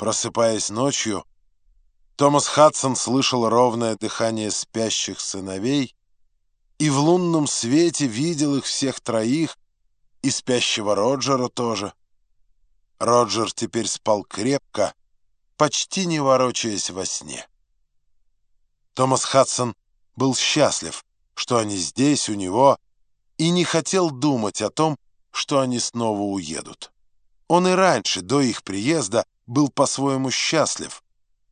Просыпаясь ночью, Томас Хадсон слышал ровное дыхание спящих сыновей и в лунном свете видел их всех троих, и спящего Роджера тоже. Роджер теперь спал крепко, почти не ворочаясь во сне. Томас Хадсон был счастлив, что они здесь, у него, и не хотел думать о том, что они снова уедут. Он и раньше, до их приезда, был по-своему счастлив.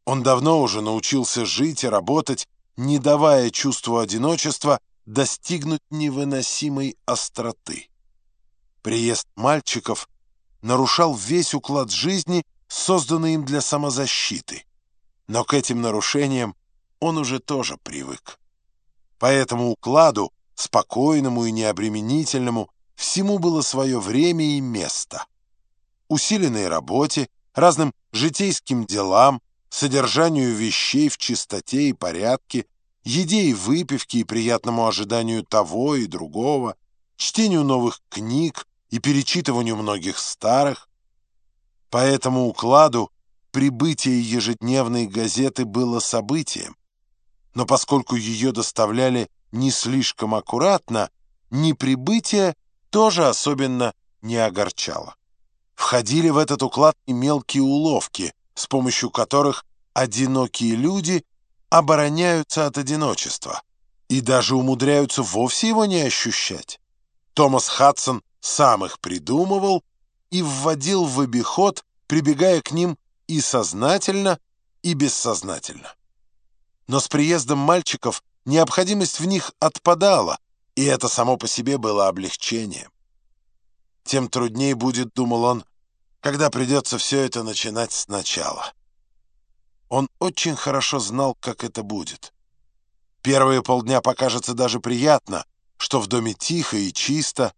Он давно уже научился жить и работать, не давая чувству одиночества достигнуть невыносимой остроты. Приезд мальчиков нарушал весь уклад жизни, созданный им для самозащиты. Но к этим нарушениям он уже тоже привык. По этому укладу, спокойному и необременительному, всему было свое время и место. Усиленной работе, разным житейским делам, содержанию вещей в чистоте и порядке, еде и выпивке и приятному ожиданию того и другого, чтению новых книг и перечитыванию многих старых. По этому укладу прибытие ежедневной газеты было событием, но поскольку ее доставляли не слишком аккуратно, ни прибытие тоже особенно не огорчало входили в этот уклад и мелкие уловки, с помощью которых одинокие люди обороняются от одиночества и даже умудряются вовсе его не ощущать. Томас Хадсон сам их придумывал и вводил в обиход, прибегая к ним и сознательно, и бессознательно. Но с приездом мальчиков необходимость в них отпадала, и это само по себе было облегчением тем труднее будет, думал он, когда придется все это начинать сначала. Он очень хорошо знал, как это будет. Первые полдня покажется даже приятно, что в доме тихо и чисто,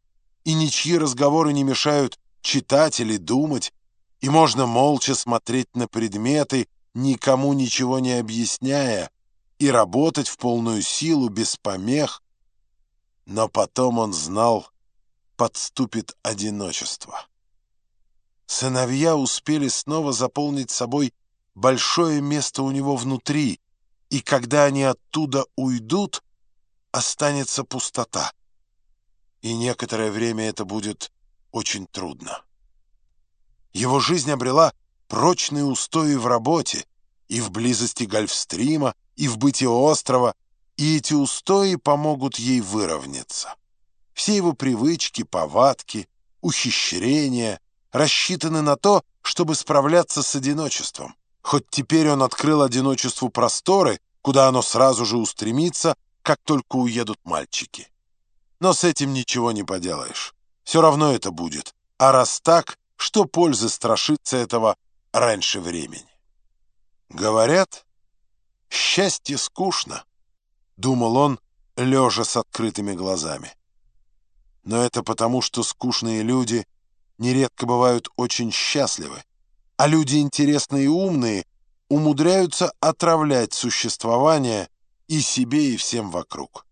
и ничьи разговоры не мешают читать или думать, и можно молча смотреть на предметы, никому ничего не объясняя, и работать в полную силу, без помех. Но потом он знал, подступит одиночество. Сыновья успели снова заполнить собой большое место у него внутри, и когда они оттуда уйдут, останется пустота. И некоторое время это будет очень трудно. Его жизнь обрела прочные устои в работе, и в близости Гольфстрима, и в бытии острова, и эти устои помогут ей выровняться. Все его привычки, повадки, ухищрения рассчитаны на то, чтобы справляться с одиночеством. Хоть теперь он открыл одиночеству просторы, куда оно сразу же устремится, как только уедут мальчики. Но с этим ничего не поделаешь. Все равно это будет. А раз так, что пользы страшиться этого раньше времени? Говорят, счастье скучно, думал он, лежа с открытыми глазами но это потому, что скучные люди нередко бывают очень счастливы, а люди интересные и умные умудряются отравлять существование и себе, и всем вокруг.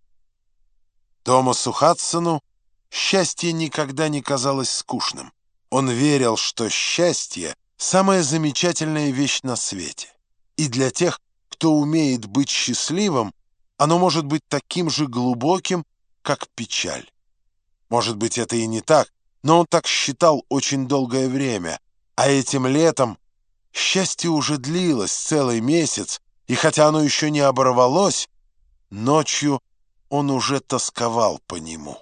Томасу Хадсону счастье никогда не казалось скучным. Он верил, что счастье — самая замечательная вещь на свете. И для тех, кто умеет быть счастливым, оно может быть таким же глубоким, как печаль. Может быть, это и не так, но он так считал очень долгое время, а этим летом счастье уже длилось целый месяц, и хотя оно еще не оборвалось, ночью он уже тосковал по нему.